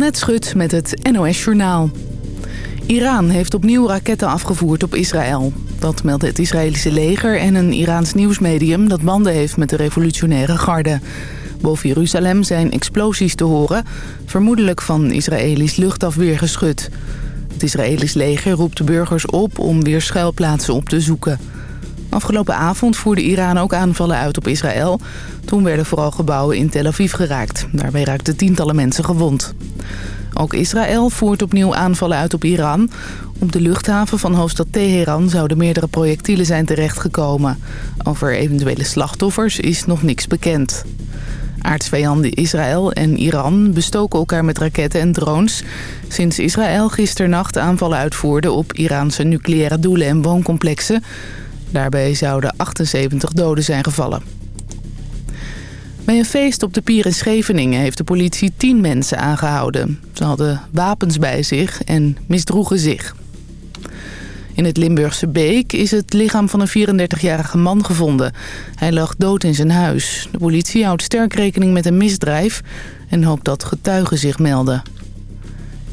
Annette Schut met het NOS Journaal. Iran heeft opnieuw raketten afgevoerd op Israël. Dat meldt het Israëlische leger en een Iraans nieuwsmedium... dat banden heeft met de revolutionaire garde. Boven Jeruzalem zijn explosies te horen... vermoedelijk van Israëlisch luchtafweergeschut. Het Israëlisch leger roept de burgers op om weer schuilplaatsen op te zoeken... Afgelopen avond voerde Iran ook aanvallen uit op Israël. Toen werden vooral gebouwen in Tel Aviv geraakt. Daarbij raakten tientallen mensen gewond. Ook Israël voert opnieuw aanvallen uit op Iran. Op de luchthaven van hoofdstad Teheran zouden meerdere projectielen zijn terechtgekomen. Over eventuele slachtoffers is nog niks bekend. Aardsvijanden Israël en Iran bestoken elkaar met raketten en drones... sinds Israël gisternacht aanvallen uitvoerde op Iraanse nucleaire doelen en wooncomplexen... Daarbij zouden 78 doden zijn gevallen. Bij een feest op de pier in Scheveningen heeft de politie 10 mensen aangehouden. Ze hadden wapens bij zich en misdroegen zich. In het Limburgse Beek is het lichaam van een 34-jarige man gevonden. Hij lag dood in zijn huis. De politie houdt sterk rekening met een misdrijf en hoopt dat getuigen zich melden.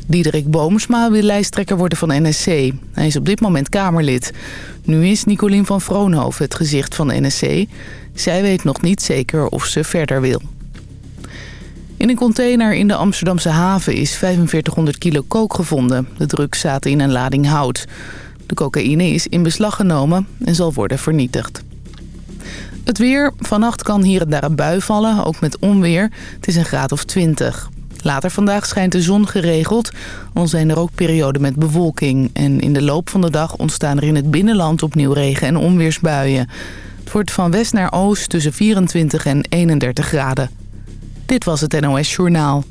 Diederik Boomsma wil lijsttrekker worden van NSC. Hij is op dit moment Kamerlid. Nu is Nicolien van Vroonhoven het gezicht van NSC. Zij weet nog niet zeker of ze verder wil. In een container in de Amsterdamse haven is 4500 kilo kook gevonden. De drugs zaten in een lading hout. De cocaïne is in beslag genomen en zal worden vernietigd. Het weer. Vannacht kan hier en daar een bui vallen, ook met onweer. Het is een graad of 20. Later vandaag schijnt de zon geregeld, al zijn er ook perioden met bewolking. En in de loop van de dag ontstaan er in het binnenland opnieuw regen- en onweersbuien. Het wordt van west naar oost tussen 24 en 31 graden. Dit was het NOS Journaal.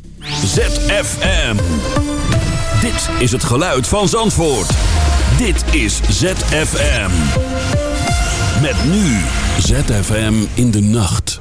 ZFM. Dit is het geluid van Zandvoort. Dit is ZFM. Met nu ZFM in de nacht.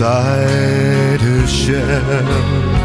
inside her shell.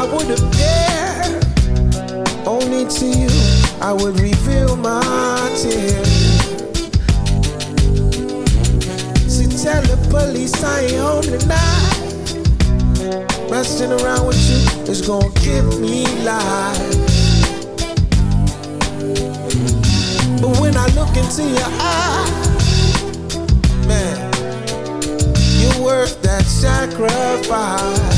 I would appear only to you. I would reveal my tears. So tell the police I ain't home tonight. Messing around with you is gonna give me life. But when I look into your eyes, man, you're worth that sacrifice.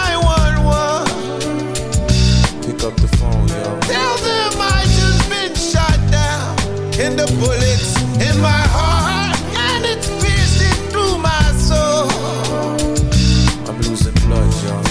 blood, y'all.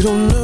don't know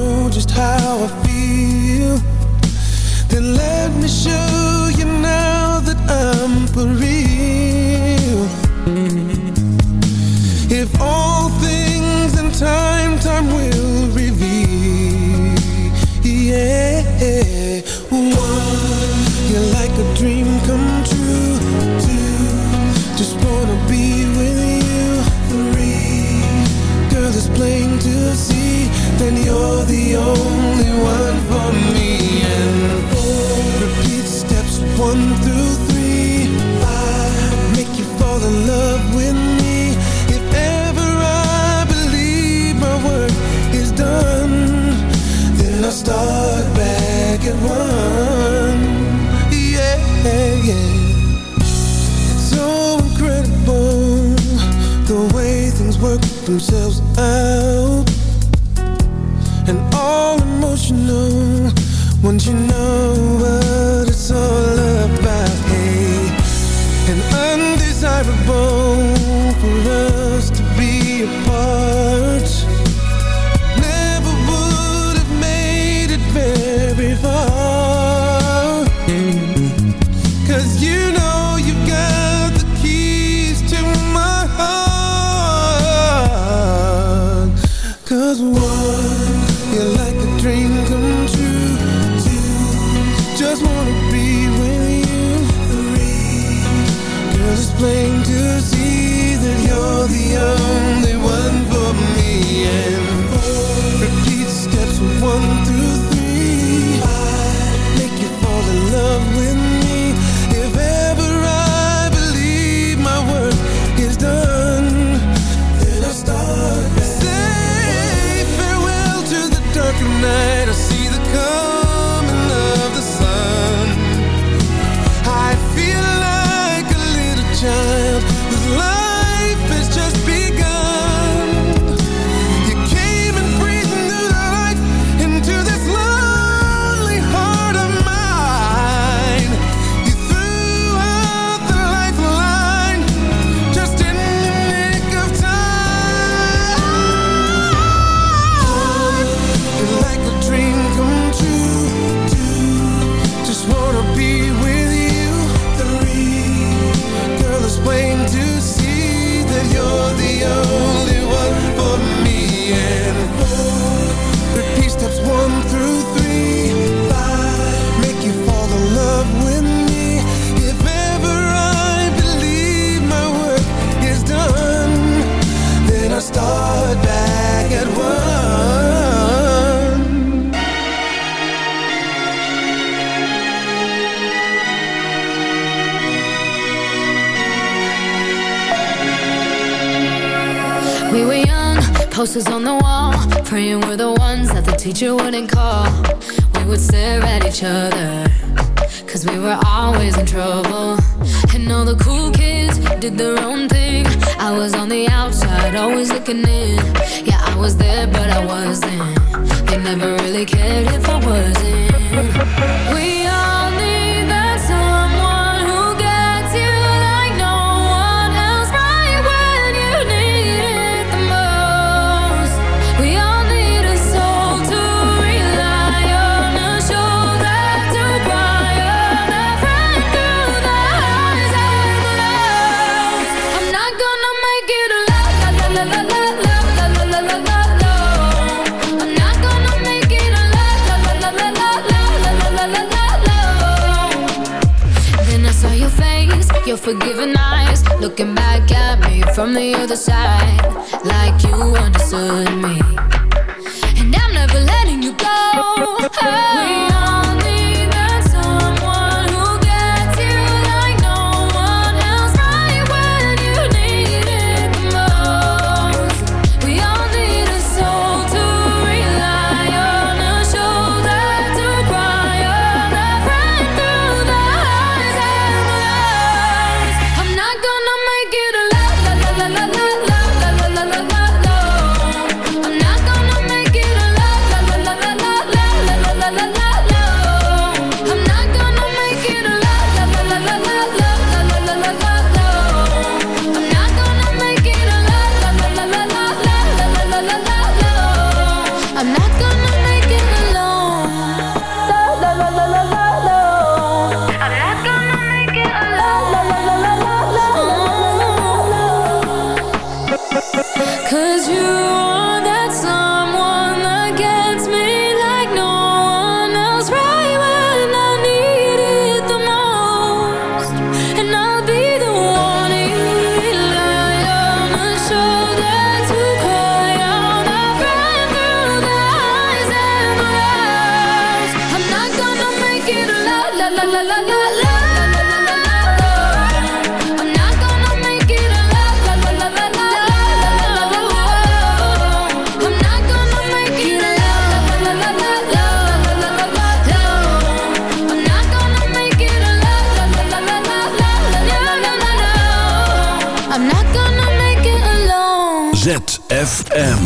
ZFM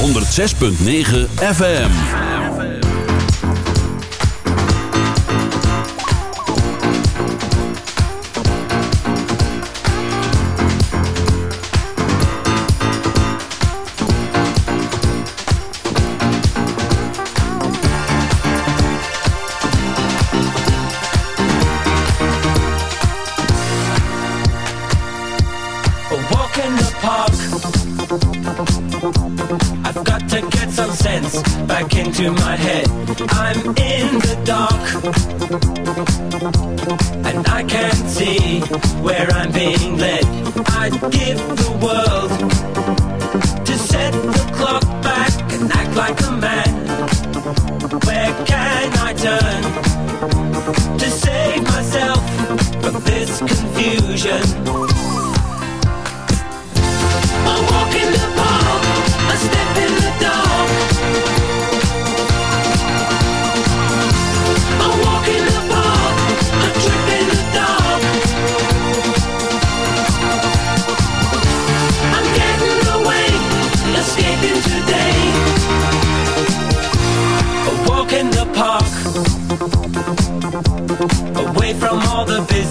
106.9 FM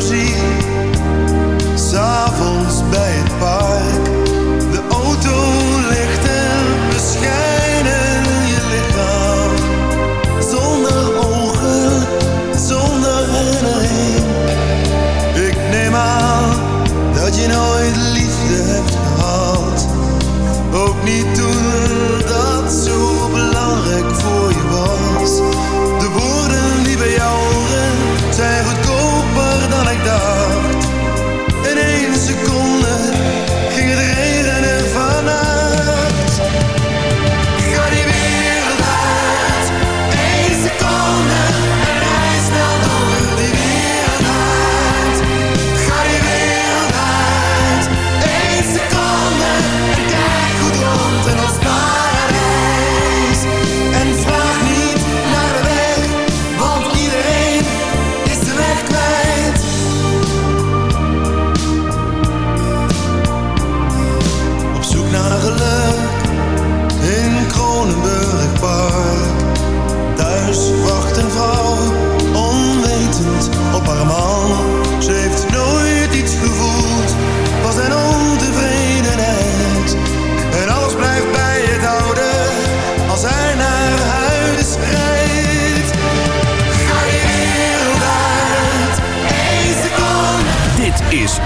jou.